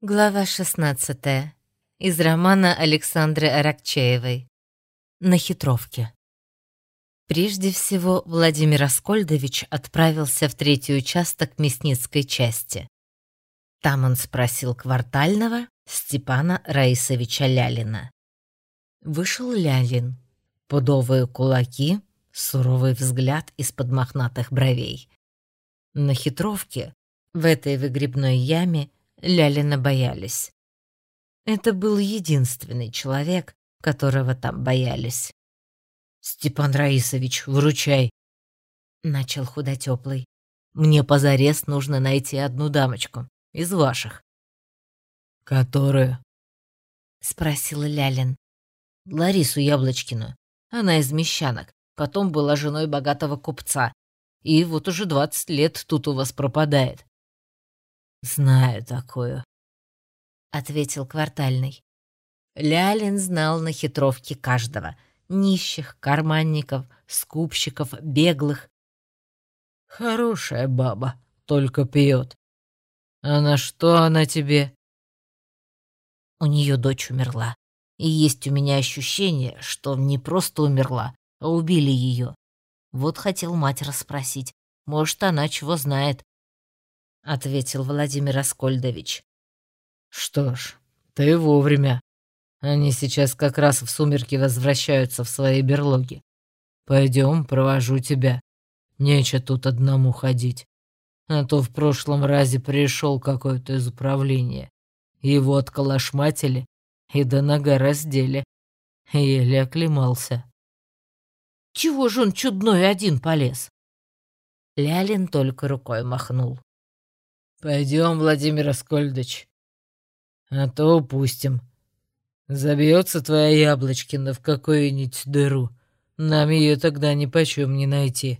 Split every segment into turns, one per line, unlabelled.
Глава 16. Из романа Александры Аракчеевой. На хитровке. Прежде всего, Владимир Аскольдович отправился в третий участок Мясницкой части. Там он спросил квартального Степана Раисовича Лялина. Вышел Лялин. Пудовые кулаки, суровый взгляд из-под мохнатых бровей. На хитровке, в этой выгребной яме, Лялина боялись. Это был единственный человек, которого там боялись. «Степан Раисович, выручай!» Начал худотёплый. «Мне позарез нужно найти одну дамочку из ваших». «Которую?» Спросил Лялин. «Ларису Яблочкину. Она из Мещанок. Потом была женой богатого купца. И вот уже двадцать лет тут у вас пропадает. «Знаю такую», — ответил квартальный. Лялин знал на хитровке каждого — нищих, карманников, скупщиков, беглых. «Хорошая баба, только пьет. А на что она тебе?» У нее дочь умерла. И есть у меня ощущение, что не просто умерла, а убили ее. Вот хотел мать расспросить. Может, она чего знает ответил Владимир Аскольдович. Что ж, ты вовремя. Они сейчас как раз в сумерки возвращаются в свои берлоги. Пойдем, провожу тебя. Нече тут одному ходить. А то в прошлом разе пришел какой-то из управления. Его отколошматили и до нога раздели. Еле оклемался. Чего же он чудной один полез? Лялин только рукой махнул. Пойдем, Владимир Аскольдович. А то упустим. Забьется твоя Яблочкина в какую-нибудь дыру. Нам ее тогда ни почем не найти.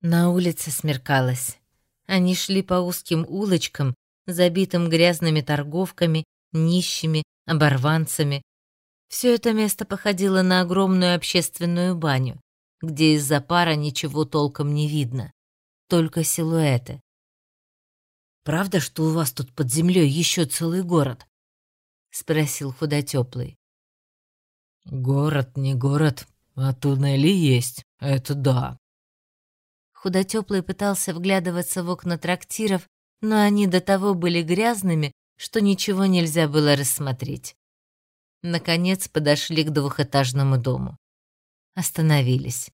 На улице смеркалось. Они шли по узким улочкам, забитым грязными торговками, нищими, оборванцами. Все это место походило на огромную общественную баню, где из-за пара ничего толком не видно, только силуэты. Правда, что у вас тут под землей еще целый город? спросил худотёплый. Город не город, а туннели есть. Это да. Худотёплый пытался вглядываться в окна трактиров, но они до того были грязными, что ничего нельзя было рассмотреть. Наконец подошли к двухэтажному дому. Остановились.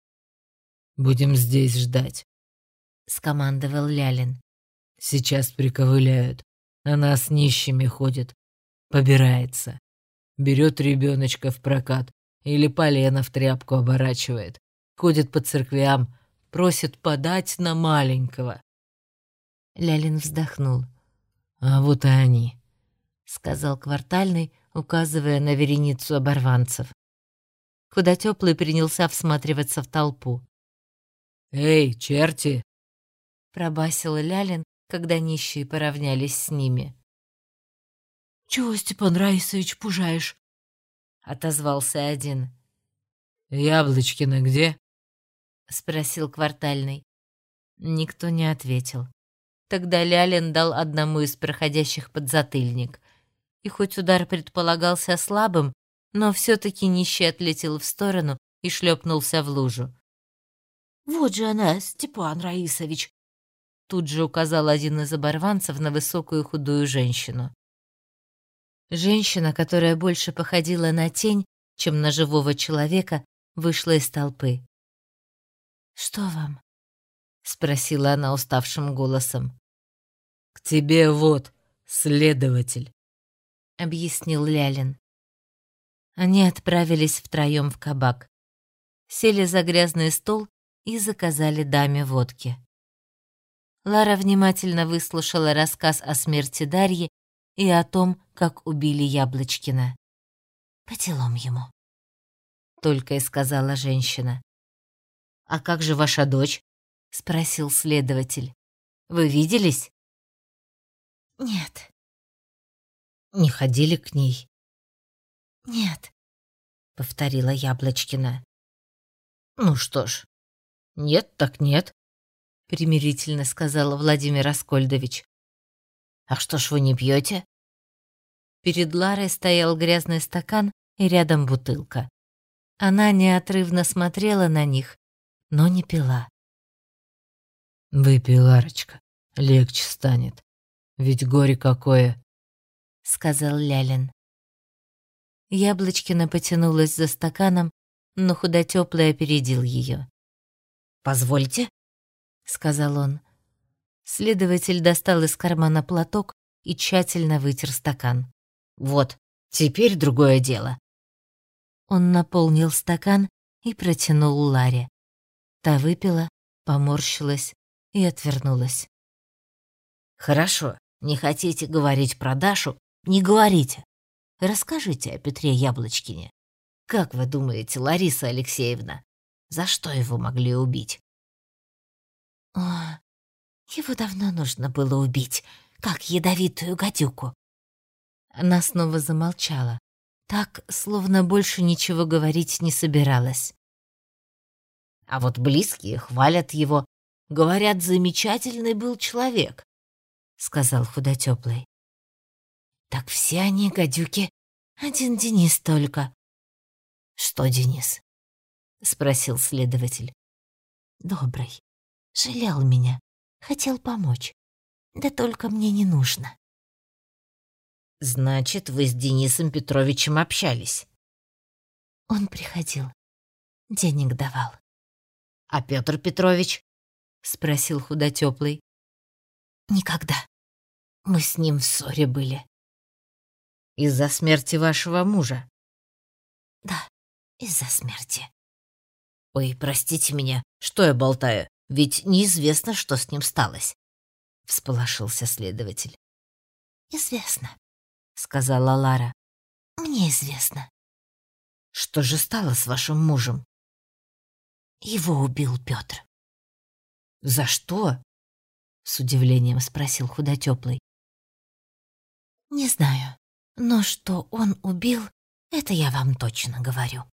«Будем здесь ждать», — скомандовал Лялин. Сейчас приковыляют. Она с нищими ходит. Побирается. Берет ребеночка в прокат или полено в тряпку оборачивает. Ходит по церквям, просит подать на маленького. Лялин вздохнул. «А вот и они», — сказал квартальный, указывая на вереницу оборванцев. Куда теплый принялся всматриваться в толпу. «Эй, черти!» — пробасил Лялин, когда нищие поравнялись с ними. «Чего, Степан Раисович, пужаешь?» — отозвался один. «Яблочкина где?» — спросил квартальный. Никто не ответил. Тогда Лялин дал одному из проходящих подзатыльник. И хоть удар предполагался слабым, но все-таки нищий отлетел в сторону и шлепнулся в лужу. «Вот же она, Степан Раисович!» Тут же указал один из оборванцев на высокую худую женщину. Женщина, которая больше походила на тень, чем на живого человека, вышла из толпы. «Что вам?» — спросила она уставшим голосом. «К тебе вот, следователь», — объяснил Лялин. Они отправились втроем в кабак, сели за грязный стол и заказали даме водки. Лара внимательно выслушала рассказ о смерти Дарьи и о том, как убили Яблочкина. «По делам ему», — только и сказала женщина. «А как же ваша дочь?» — спросил следователь. «Вы виделись?» «Нет». «Не ходили к ней?» «Нет», — повторила Яблочкина. «Ну что ж, нет так нет примирительно сказал Владимир Аскольдович. А что ж вы не пьете? Перед Ларой стоял грязный стакан и рядом бутылка. Она неотрывно смотрела на них, но не пила.
«Выпей, Ларочка, легче станет. Ведь горе какое!»
— сказал Лялин. Яблочкина потянулась за стаканом, но худотёплый опередил ее. «Позвольте», — сказал он. Следователь достал из кармана платок и тщательно вытер стакан. «Вот, теперь другое дело». Он наполнил стакан и протянул Ларе. Та выпила, поморщилась и отвернулась. «Хорошо, не хотите говорить про Дашу? Не говорите. Расскажите о Петре Яблочкине. Как вы думаете, Лариса Алексеевна, за что его могли убить?» «О, его давно нужно было убить, как ядовитую гадюку». Она снова замолчала, так, словно больше ничего говорить не собиралась. А вот близкие хвалят его, говорят, замечательный был человек, сказал худотёплый. Так все они гадюки, один Денис только. Что Денис? спросил следователь. Добрый, жалел меня, хотел помочь. Да только мне не нужно. Значит, вы с Денисом Петровичем общались? Он приходил, денег давал. А Петр Петрович? спросил худотёплый. Никогда. Мы с ним в ссоре были. Из-за смерти вашего мужа? Да, из-за смерти. Ой, простите меня, что я болтаю? Ведь неизвестно, что с ним сталось. Всполошился следователь. Известно, сказала Лара. Мне известно. Что же стало с вашим мужем? Его убил Петр. За что? С удивлением спросил худотёплый. Не знаю, но что он убил, это я вам точно говорю.